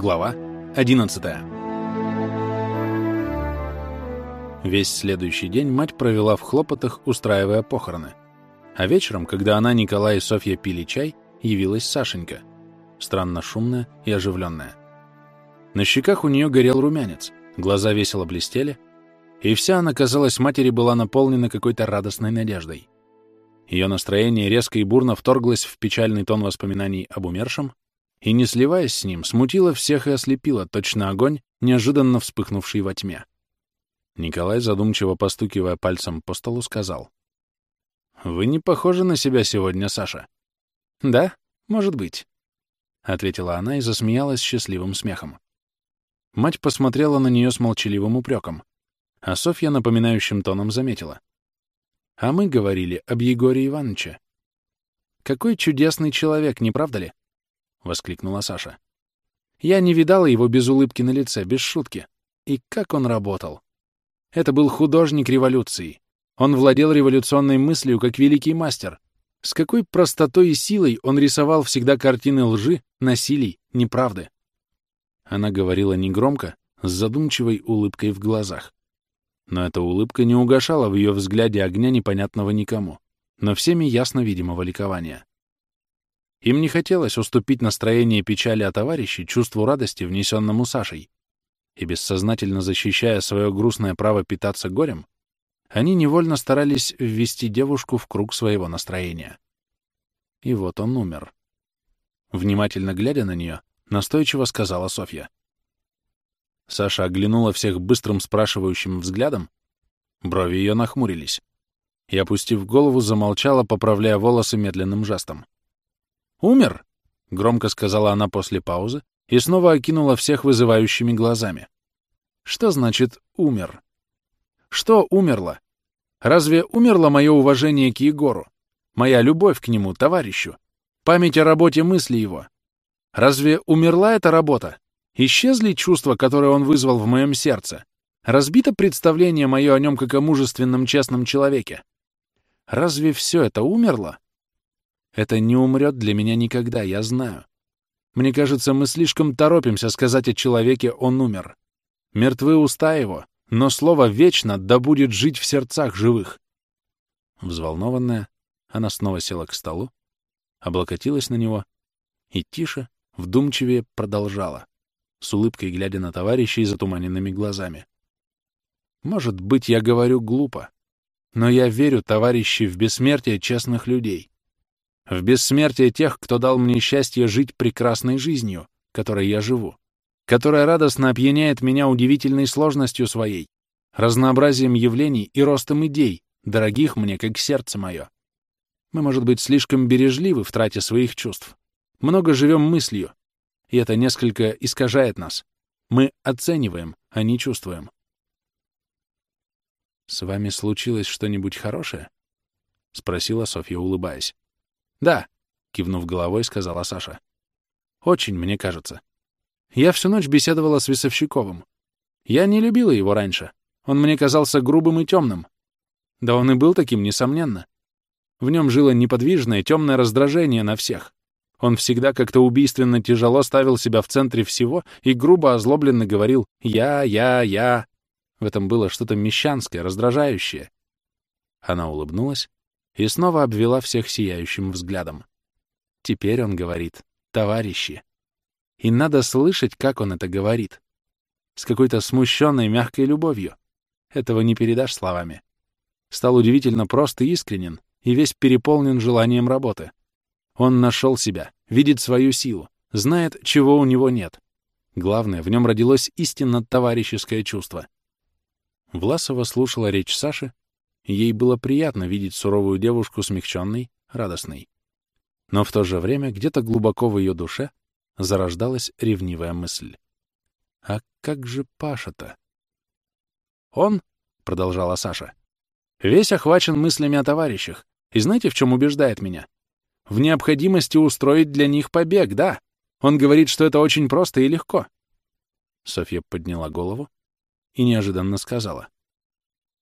Глава 11 Весь следующий день мать провела в хлопотах, устраивая похороны. А вечером, когда она, Николай и Софья пили чай, явилась Сашенька, странно шумная и оживленная. На щеках у нее горел румянец, глаза весело блестели, и вся она, казалось, матери была наполнена какой-то радостной надеждой. Ее настроение резко и бурно вторглось в печальный тон воспоминаний об умершем, и, не сливаясь с ним, смутило всех и ослепило, точно огонь, неожиданно вспыхнувший во тьме. Николай, задумчиво постукивая пальцем по столу, сказал. «Вы не похожи на себя сегодня, Саша». «Да, может быть», — ответила она и засмеялась счастливым смехом. Мать посмотрела на нее с молчаливым упреком, а Софья напоминающим тоном заметила. «А мы говорили об Егоре Ивановиче. Какой чудесный человек, не правда ли?» — воскликнула Саша. «Я не видала его без улыбки на лице, без шутки. И как он работал! Это был художник революции. Он владел революционной мыслью как великий мастер. С какой простотой и силой он рисовал всегда картины лжи, насилий, неправды. Она говорила негромко, с задумчивой улыбкой в глазах. Но эта улыбка не угошала в ее взгляде огня непонятного никому, но всеми ясно видимого ликования. Им не хотелось уступить настроение печали о товарище чувству радости, внесенному Сашей. И бессознательно защищая свое грустное право питаться горем, они невольно старались ввести девушку в круг своего настроения. И вот он умер. Внимательно глядя на нее, настойчиво сказала Софья. Саша оглянула всех быстрым спрашивающим взглядом, брови ее нахмурились, и, опустив голову, замолчала, поправляя волосы медленным жестом. «Умер!» — громко сказала она после паузы и снова окинула всех вызывающими глазами. «Что значит «умер»?» Что умерло? Разве умерло мое уважение к Егору? Моя любовь к нему, товарищу? Память о работе мысли его? Разве умерла эта работа? Исчезли чувства, которые он вызвал в моем сердце? Разбито представление мое о нем как о мужественном, честном человеке? Разве все это умерло? Это не умрет для меня никогда, я знаю. Мне кажется, мы слишком торопимся сказать о человеке «он умер». Мертвы уста его, но слово «вечно» да будет жить в сердцах живых. Взволнованная, она снова села к столу, облокотилась на него и тише, вдумчивее продолжала, с улыбкой глядя на товарищей затуманенными глазами. Может быть, я говорю глупо, но я верю, товарищи, в бессмертие честных людей в бессмертие тех, кто дал мне счастье жить прекрасной жизнью, которой я живу, которая радостно опьяняет меня удивительной сложностью своей, разнообразием явлений и ростом идей, дорогих мне, как сердце мое. Мы, может быть, слишком бережливы в трате своих чувств. Много живем мыслью, и это несколько искажает нас. Мы оцениваем, а не чувствуем. «С вами случилось что-нибудь хорошее?» — спросила Софья, улыбаясь. «Да», — кивнув головой, сказала Саша. «Очень, мне кажется. Я всю ночь беседовала с Весовщиковым. Я не любила его раньше. Он мне казался грубым и темным. Да он и был таким, несомненно. В нем жило неподвижное, темное раздражение на всех. Он всегда как-то убийственно тяжело ставил себя в центре всего и грубо озлобленно говорил «я, я, я». В этом было что-то мещанское, раздражающее. Она улыбнулась, и снова обвела всех сияющим взглядом. Теперь он говорит «товарищи». И надо слышать, как он это говорит. С какой-то смущенной, мягкой любовью. Этого не передашь словами. Стал удивительно прост и искренен, и весь переполнен желанием работы. Он нашел себя, видит свою силу, знает, чего у него нет. Главное, в нем родилось истинно товарищеское чувство. Власова слушала речь Саши, Ей было приятно видеть суровую девушку смягченной, радостной. Но в то же время где-то глубоко в ее душе зарождалась ревнивая мысль. «А как же Паша-то?» «Он», — продолжала Саша, — «весь охвачен мыслями о товарищах. И знаете, в чем убеждает меня? В необходимости устроить для них побег, да. Он говорит, что это очень просто и легко». Софья подняла голову и неожиданно сказала.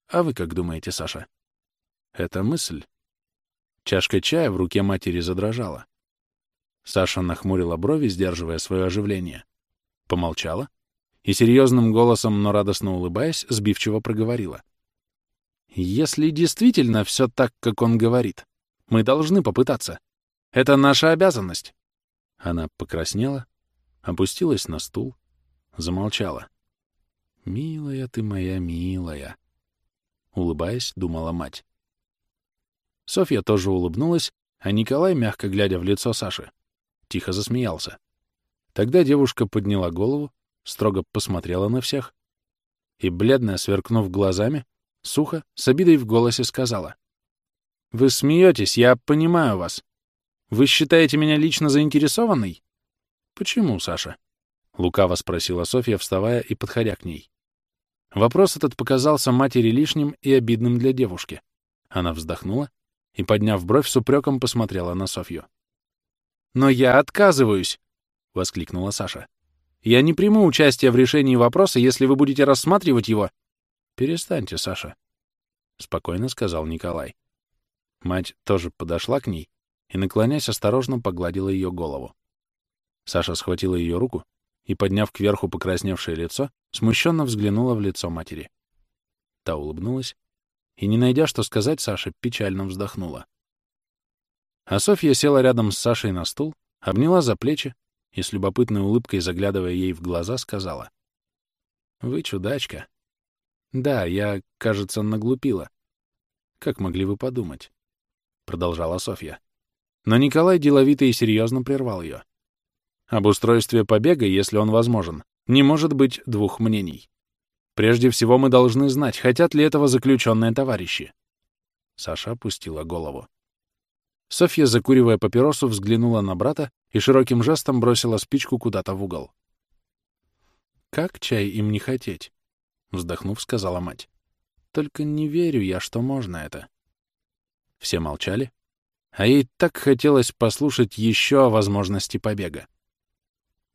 А вы как думаете, Саша? Это мысль. Чашка чая в руке матери задрожала. Саша нахмурила брови, сдерживая свое оживление. Помолчала и серьезным голосом, но радостно улыбаясь, сбивчиво проговорила. «Если действительно все так, как он говорит, мы должны попытаться. Это наша обязанность». Она покраснела, опустилась на стул, замолчала. «Милая ты моя, милая», — улыбаясь, думала мать. Софья тоже улыбнулась, а Николай, мягко глядя в лицо Саши, тихо засмеялся. Тогда девушка подняла голову, строго посмотрела на всех и, бледно сверкнув глазами, сухо, с обидой в голосе сказала. «Вы смеетесь, я понимаю вас. Вы считаете меня лично заинтересованной?» «Почему, Саша?» — лукаво спросила Софья, вставая и подходя к ней. Вопрос этот показался матери лишним и обидным для девушки. Она вздохнула и, подняв бровь, с упреком посмотрела на Софью. «Но я отказываюсь!» — воскликнула Саша. «Я не приму участия в решении вопроса, если вы будете рассматривать его...» «Перестаньте, Саша», — спокойно сказал Николай. Мать тоже подошла к ней и, наклонясь, осторожно погладила ее голову. Саша схватила ее руку и, подняв кверху покрасневшее лицо, смущенно взглянула в лицо матери. Та улыбнулась и, не найдя что сказать, Саша печально вздохнула. А Софья села рядом с Сашей на стул, обняла за плечи и с любопытной улыбкой, заглядывая ей в глаза, сказала. «Вы чудачка. Да, я, кажется, наглупила. Как могли вы подумать?» Продолжала Софья. Но Николай деловито и серьезно прервал ее. Об устройстве побега, если он возможен, не может быть двух мнений. Прежде всего мы должны знать, хотят ли этого заключенные товарищи. Саша опустила голову. Софья, закуривая папиросу, взглянула на брата и широким жестом бросила спичку куда-то в угол. «Как чай им не хотеть?» — вздохнув, сказала мать. «Только не верю я, что можно это». Все молчали, а ей так хотелось послушать еще о возможности побега.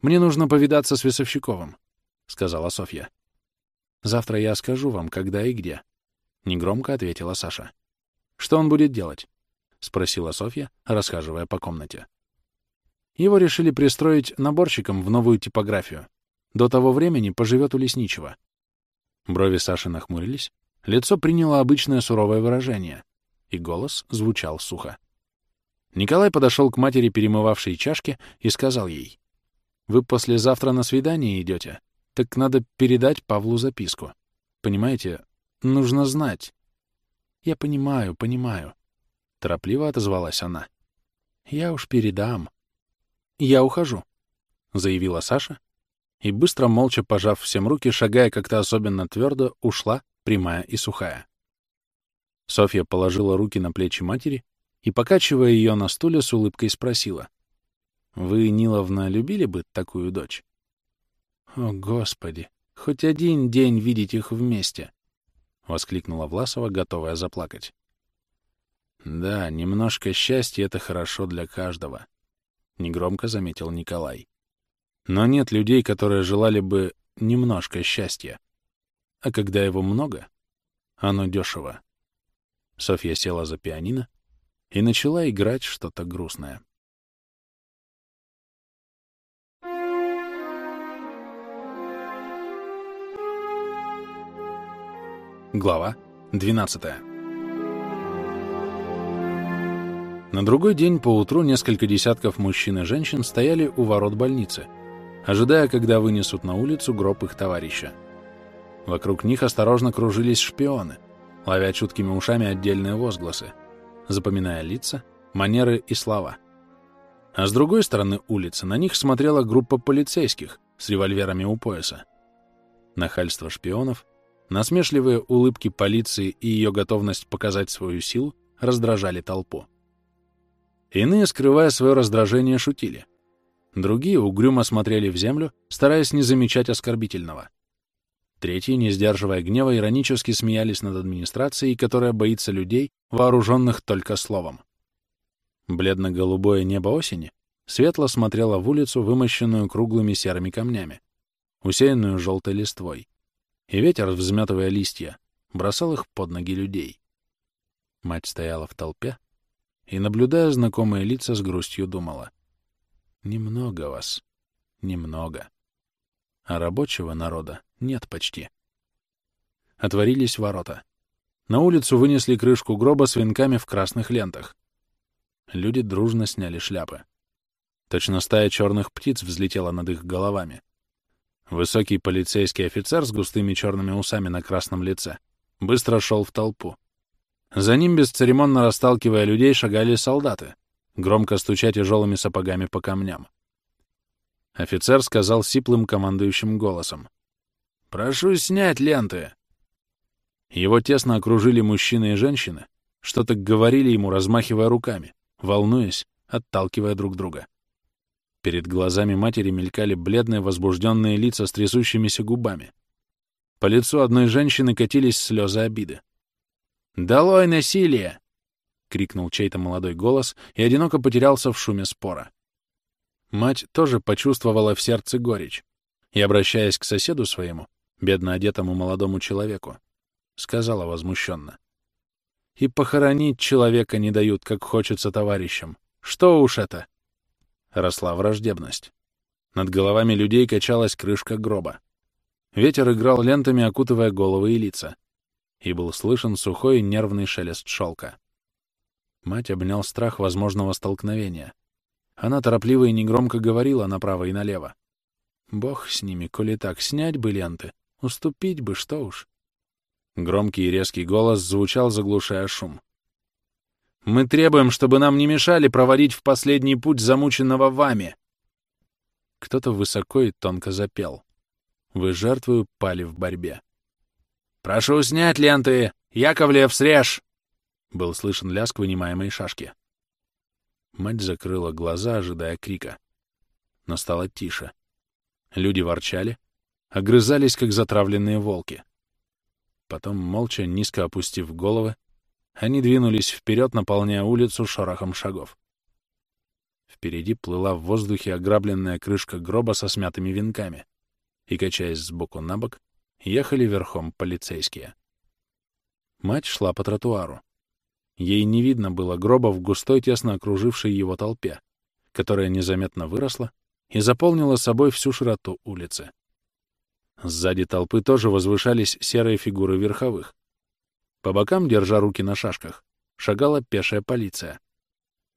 «Мне нужно повидаться с Весовщиковым», — сказала Софья. Завтра я скажу вам, когда и где. Негромко ответила Саша. Что он будет делать? Спросила Софья, расхаживая по комнате. Его решили пристроить наборщиком в новую типографию. До того времени поживет у лесничего. Брови Саши нахмурились, лицо приняло обычное суровое выражение, и голос звучал сухо. Николай подошел к матери, перемывавшей чашки, и сказал ей, «Вы послезавтра на свидание идете?» Так надо передать Павлу записку. Понимаете, нужно знать. Я понимаю, понимаю. Торопливо отозвалась она. Я уж передам. Я ухожу, заявила Саша и, быстро молча пожав всем руки, шагая как-то особенно твердо, ушла, прямая и сухая. Софья положила руки на плечи матери и, покачивая ее на стуле, с улыбкой спросила. «Вы, Ниловна, любили бы такую дочь?» «О, Господи! Хоть один день видеть их вместе!» — воскликнула Власова, готовая заплакать. «Да, немножко счастья — это хорошо для каждого», — негромко заметил Николай. «Но нет людей, которые желали бы немножко счастья. А когда его много, оно дешево». Софья села за пианино и начала играть что-то грустное. Глава 12 На другой день поутру несколько десятков мужчин и женщин стояли у ворот больницы, ожидая, когда вынесут на улицу гроб их товарища. Вокруг них осторожно кружились шпионы, ловя чуткими ушами отдельные возгласы, запоминая лица, манеры и слова. А с другой стороны улицы на них смотрела группа полицейских с револьверами у пояса. Нахальство шпионов — Насмешливые улыбки полиции и ее готовность показать свою силу раздражали толпу. Иные, скрывая свое раздражение, шутили. Другие угрюмо смотрели в землю, стараясь не замечать оскорбительного. Третьи, не сдерживая гнева, иронически смеялись над администрацией, которая боится людей, вооруженных только словом. Бледно-голубое небо осени светло смотрело в улицу, вымощенную круглыми серыми камнями, усеянную желтой листвой и ветер, взметывая листья, бросал их под ноги людей. Мать стояла в толпе и, наблюдая знакомые лица, с грустью думала. «Немного вас, немного». а рабочего народа нет почти. Отворились ворота. На улицу вынесли крышку гроба с венками в красных лентах. Люди дружно сняли шляпы. Точно стая черных птиц взлетела над их головами. Высокий полицейский офицер с густыми черными усами на красном лице быстро шел в толпу. За ним, бесцеремонно расталкивая людей, шагали солдаты, громко стуча тяжелыми сапогами по камням. Офицер сказал сиплым командующим голосом. «Прошу снять ленты!» Его тесно окружили мужчины и женщины, что-то говорили ему, размахивая руками, волнуясь, отталкивая друг друга. Перед глазами матери мелькали бледные, возбужденные лица с трясущимися губами. По лицу одной женщины катились слезы обиды. «Долой насилие!» — крикнул чей-то молодой голос и одиноко потерялся в шуме спора. Мать тоже почувствовала в сердце горечь и, обращаясь к соседу своему, бедно одетому молодому человеку, сказала возмущенно. «И похоронить человека не дают, как хочется товарищам. Что уж это?» Росла враждебность. Над головами людей качалась крышка гроба. Ветер играл лентами, окутывая головы и лица. И был слышен сухой нервный шелест шелка. Мать обнял страх возможного столкновения. Она торопливо и негромко говорила направо и налево. Бог с ними, коли так, снять бы ленты, уступить бы, что уж. Громкий и резкий голос звучал, заглушая шум. «Мы требуем, чтобы нам не мешали проводить в последний путь замученного вами!» Кто-то высоко и тонко запел. «Вы жертвою пали в борьбе». «Прошу снять ленты! Яковлев, срежь!» Был слышен лязг вынимаемой шашки. Мать закрыла глаза, ожидая крика. Но стало тише. Люди ворчали, огрызались, как затравленные волки. Потом, молча, низко опустив головы, они двинулись вперед, наполняя улицу шорохом шагов. Впереди плыла в воздухе ограбленная крышка гроба со смятыми венками, и, качаясь сбоку на бок, ехали верхом полицейские. Мать шла по тротуару. Ей не видно было гроба в густой, тесно окружившей его толпе, которая незаметно выросла и заполнила собой всю широту улицы. Сзади толпы тоже возвышались серые фигуры верховых. По бокам, держа руки на шашках, шагала пешая полиция.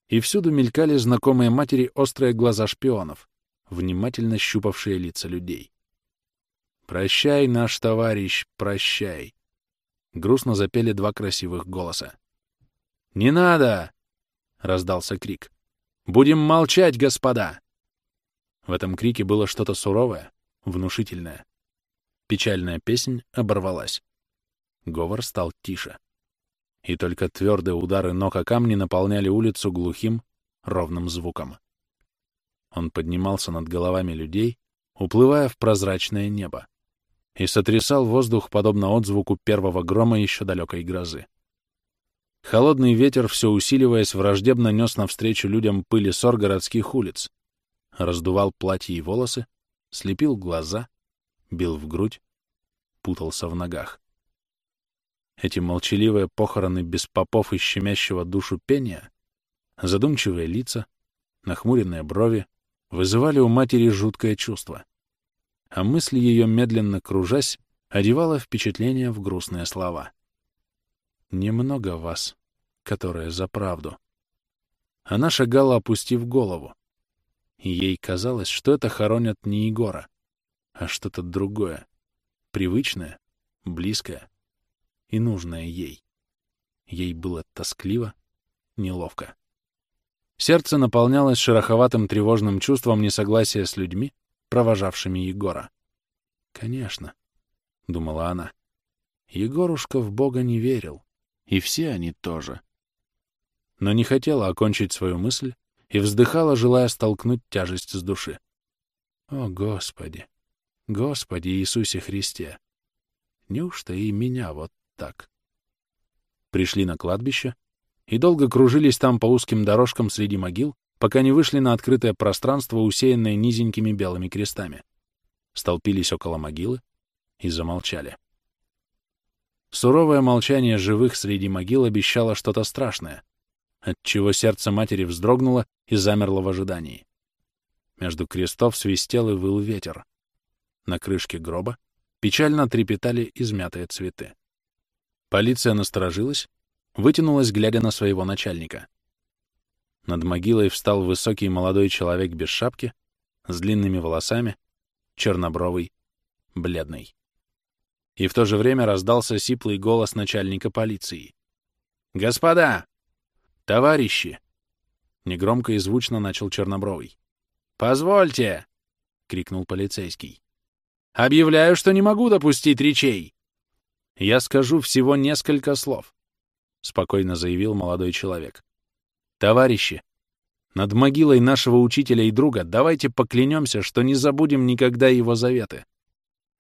И всюду мелькали знакомые матери острые глаза шпионов, внимательно щупавшие лица людей. «Прощай, наш товарищ, прощай!» Грустно запели два красивых голоса. «Не надо!» — раздался крик. «Будем молчать, господа!» В этом крике было что-то суровое, внушительное. Печальная песнь оборвалась. Говор стал тише. И только твердые удары ног о камни наполняли улицу глухим, ровным звуком. Он поднимался над головами людей, уплывая в прозрачное небо, и сотрясал воздух, подобно отзвуку первого грома еще далекой грозы. Холодный ветер, все усиливаясь, враждебно нес навстречу людям пыли сор городских улиц, раздувал платья и волосы, слепил глаза, бил в грудь, путался в ногах. Эти молчаливые похороны без попов и щемящего душу пения, задумчивые лица, нахмуренные брови, вызывали у матери жуткое чувство. А мысли ее, медленно кружась, одевала впечатление в грустные слова — Немного вас, которые за правду. Она шагала, опустив голову. Ей казалось, что это хоронят не Егора, а что-то другое, привычное, близкое и нужное ей. Ей было тоскливо, неловко. Сердце наполнялось шероховатым тревожным чувством несогласия с людьми, провожавшими Егора. «Конечно», — думала она, — «Егорушка в Бога не верил. И все они тоже. Но не хотела окончить свою мысль и вздыхала, желая столкнуть тяжесть с души. О, Господи! Господи Иисусе Христе! Неужто и меня вот так? Пришли на кладбище и долго кружились там по узким дорожкам среди могил, пока не вышли на открытое пространство, усеянное низенькими белыми крестами. Столпились около могилы и замолчали. Суровое молчание живых среди могил обещало что-то страшное, отчего сердце матери вздрогнуло и замерло в ожидании. Между крестов свистел и выл ветер. На крышке гроба печально трепетали измятые цветы. Полиция насторожилась, вытянулась, глядя на своего начальника. Над могилой встал высокий молодой человек без шапки, с длинными волосами, чернобровый, бледный. И в то же время раздался сиплый голос начальника полиции. «Господа! Товарищи!» Негромко и звучно начал Чернобровый. «Позвольте!» — крикнул полицейский. «Объявляю, что не могу допустить речей!» «Я скажу всего несколько слов», — спокойно заявил молодой человек. «Товарищи, над могилой нашего учителя и друга давайте поклянемся, что не забудем никогда его заветы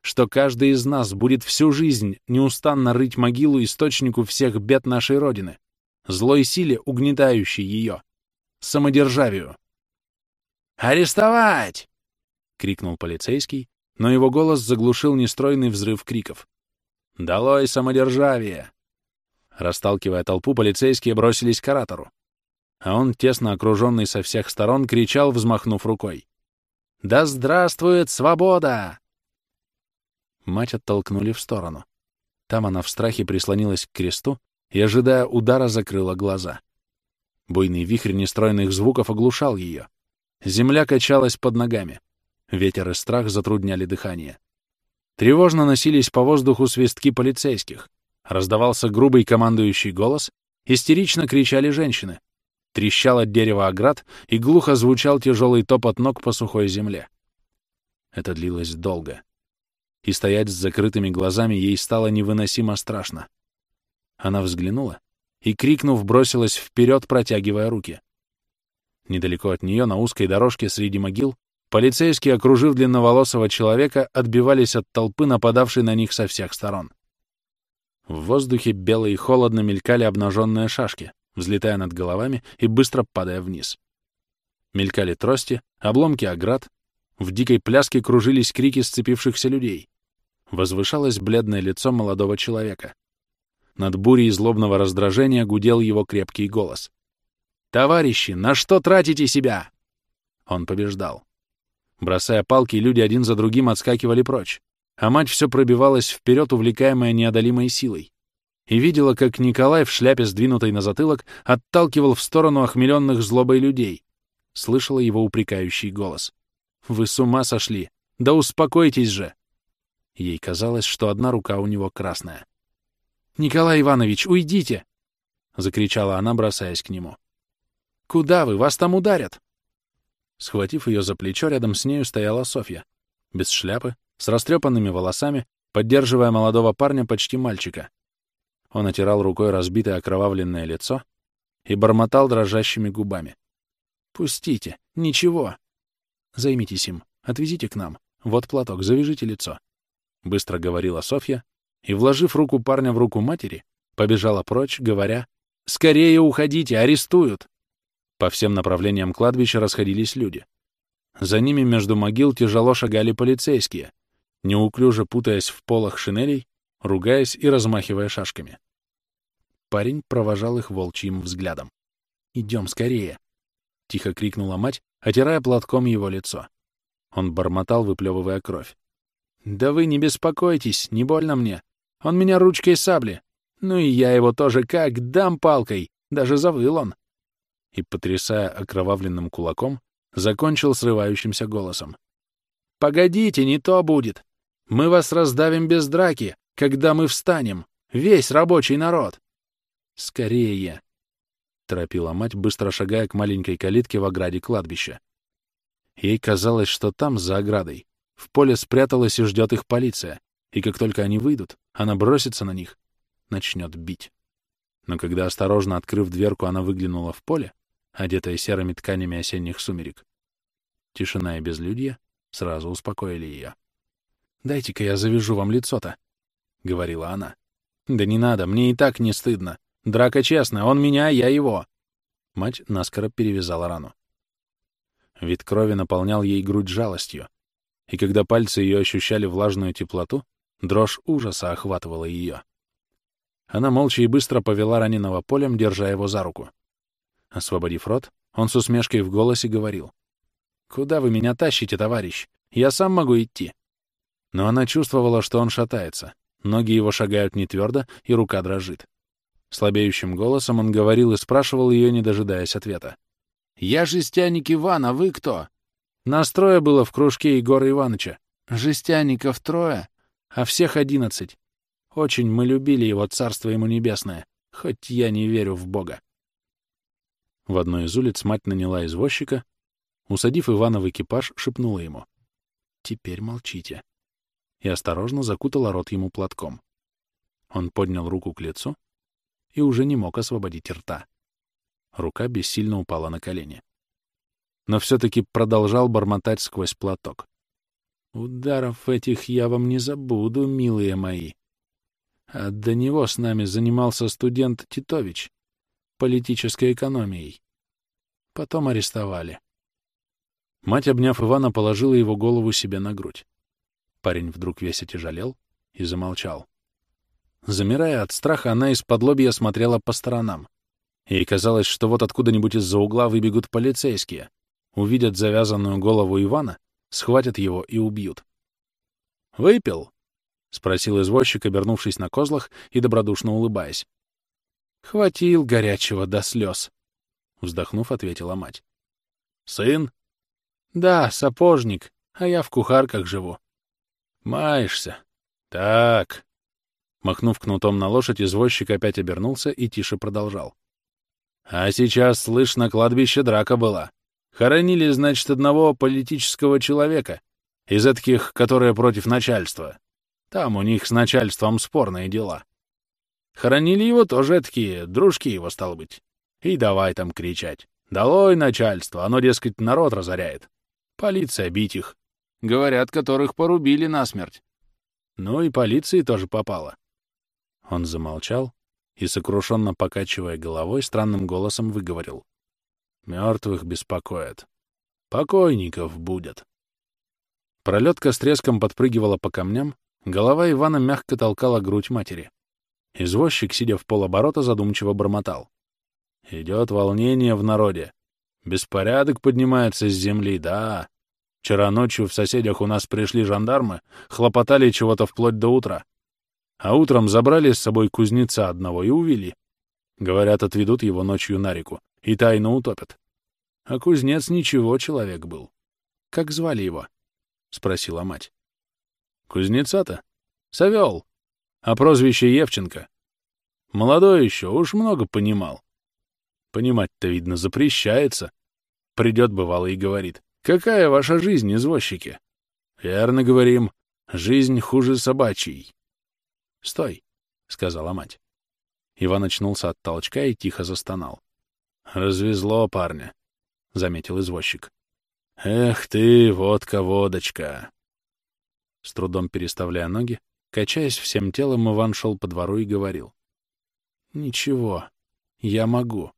что каждый из нас будет всю жизнь неустанно рыть могилу источнику всех бед нашей Родины, злой силе, угнетающей ее, самодержавию. «Арестовать!» — крикнул полицейский, но его голос заглушил нестройный взрыв криков. «Долой самодержавие!» Расталкивая толпу, полицейские бросились к оратору. А он, тесно окруженный со всех сторон, кричал, взмахнув рукой. «Да здравствует свобода!» Мать оттолкнули в сторону. Там она в страхе прислонилась к кресту и, ожидая удара, закрыла глаза. Буйный вихрь нестройных звуков оглушал ее. Земля качалась под ногами. Ветер и страх затрудняли дыхание. Тревожно носились по воздуху свистки полицейских. Раздавался грубый командующий голос, истерично кричали женщины. Трещало дерево оград, и глухо звучал тяжелый топот ног по сухой земле. Это длилось долго и стоять с закрытыми глазами ей стало невыносимо страшно. Она взглянула и, крикнув, бросилась вперед, протягивая руки. Недалеко от нее, на узкой дорожке среди могил, полицейские, окружив длинноволосого человека, отбивались от толпы, нападавшей на них со всех сторон. В воздухе бело и холодно мелькали обнаженные шашки, взлетая над головами и быстро падая вниз. Мелькали трости, обломки оград, в дикой пляске кружились крики сцепившихся людей возвышалось бледное лицо молодого человека. Над бурей злобного раздражения гудел его крепкий голос. «Товарищи, на что тратите себя?» Он побеждал. Бросая палки, люди один за другим отскакивали прочь, а мать все пробивалась вперед, увлекаемая неодолимой силой, и видела, как Николай в шляпе, сдвинутой на затылок, отталкивал в сторону охмеленных злобой людей. Слышала его упрекающий голос. «Вы с ума сошли! Да успокойтесь же!» Ей казалось, что одна рука у него красная. «Николай Иванович, уйдите!» — закричала она, бросаясь к нему. «Куда вы? Вас там ударят!» Схватив ее за плечо, рядом с нею стояла Софья, без шляпы, с растрепанными волосами, поддерживая молодого парня почти мальчика. Он отирал рукой разбитое окровавленное лицо и бормотал дрожащими губами. «Пустите! Ничего! Займитесь им, отвезите к нам. Вот платок, завяжите лицо быстро говорила Софья, и, вложив руку парня в руку матери, побежала прочь, говоря, «Скорее уходите, арестуют!» По всем направлениям кладбища расходились люди. За ними между могил тяжело шагали полицейские, неуклюже путаясь в полах шинелей, ругаясь и размахивая шашками. Парень провожал их волчьим взглядом. «Идем скорее!» — тихо крикнула мать, отирая платком его лицо. Он бормотал, выплевывая кровь. «Да вы не беспокойтесь, не больно мне. Он меня ручкой сабли. Ну и я его тоже как дам палкой. Даже завыл он». И, потрясая окровавленным кулаком, закончил срывающимся голосом. «Погодите, не то будет. Мы вас раздавим без драки, когда мы встанем. Весь рабочий народ!» «Скорее!» — торопила мать, быстро шагая к маленькой калитке в ограде кладбища. Ей казалось, что там, за оградой, в поле спряталась и ждет их полиция, и как только они выйдут, она бросится на них, начнет бить. Но когда, осторожно открыв дверку, она выглянула в поле, одетая серыми тканями осенних сумерек, тишина и безлюдье сразу успокоили ее. «Дайте-ка я завяжу вам лицо-то», — говорила она. «Да не надо, мне и так не стыдно. Драка честная, он меня, я его». Мать наскоро перевязала рану. Вид крови наполнял ей грудь жалостью и когда пальцы ее ощущали влажную теплоту, дрожь ужаса охватывала ее. Она молча и быстро повела раненого полем, держа его за руку. Освободив рот, он с усмешкой в голосе говорил. «Куда вы меня тащите, товарищ? Я сам могу идти». Но она чувствовала, что он шатается. Ноги его шагают не твердо, и рука дрожит. Слабеющим голосом он говорил и спрашивал ее, не дожидаясь ответа. «Я жестяник Иван, а вы кто?» Настроя было в кружке Егора Ивановича. Жестяников трое, а всех одиннадцать. Очень мы любили его, царство ему небесное, хоть я не верю в Бога. В одной из улиц мать наняла извозчика, усадив Ивана в экипаж, шепнула ему. «Теперь молчите». И осторожно закутала рот ему платком. Он поднял руку к лицу и уже не мог освободить рта. Рука бессильно упала на колени. Но все-таки продолжал бормотать сквозь платок. «Ударов этих я вам не забуду, милые мои. А до него с нами занимался студент Титович политической экономией. Потом арестовали. Мать, обняв Ивана, положила его голову себе на грудь. Парень вдруг весь отяжелел и замолчал. Замирая от страха, она из-под лобья смотрела по сторонам. Ей казалось, что вот откуда-нибудь из-за угла выбегут полицейские, увидят завязанную голову Ивана, схватят его и убьют. «Выпил?» — спросил извозчик, обернувшись на козлах и добродушно улыбаясь. «Хватил горячего до слез», — вздохнув, ответила мать. «Сын?» «Да, сапожник, а я в кухарках живу». «Маешься? Так». Махнув кнутом на лошадь, извозчик опять обернулся и тише продолжал. «А сейчас, слышь, на кладбище драка была. Хоронили, значит, одного политического человека, из таких, которые против начальства. Там у них с начальством спорные дела. Хоронили его тоже такие, дружки его, стал быть. И давай там кричать. «Долой начальство! Оно, дескать, народ разоряет. Полиция бить их. Говорят, которых порубили насмерть. Ну и полиции тоже попало». Он замолчал и, сокрушенно покачивая головой, странным голосом выговорил. «Мертвых беспокоят. Покойников будет». Пролетка с треском подпрыгивала по камням, голова Ивана мягко толкала грудь матери. Извозчик, сидя в полоборота, задумчиво бормотал. Идет волнение в народе. Беспорядок поднимается с земли, да. Вчера ночью в соседях у нас пришли жандармы, хлопотали чего-то вплоть до утра. А утром забрали с собой кузнеца одного и увели. Говорят, отведут его ночью на реку и тайно утопят. А кузнец ничего человек был. Как звали его? — спросила мать. Кузнеца-то? Савел. А прозвище Евченко? Молодой еще, уж много понимал. Понимать-то, видно, запрещается. Придет, бывало, и говорит. «Какая ваша жизнь, извозчики?» «Верно говорим. Жизнь хуже собачьей». «Стой», — сказала мать. Иван очнулся от толчка и тихо застонал. «Развезло парня», — заметил извозчик. «Эх ты, водка-водочка!» С трудом переставляя ноги, Качаясь всем телом, Иван шел по двору и говорил. «Ничего, я могу.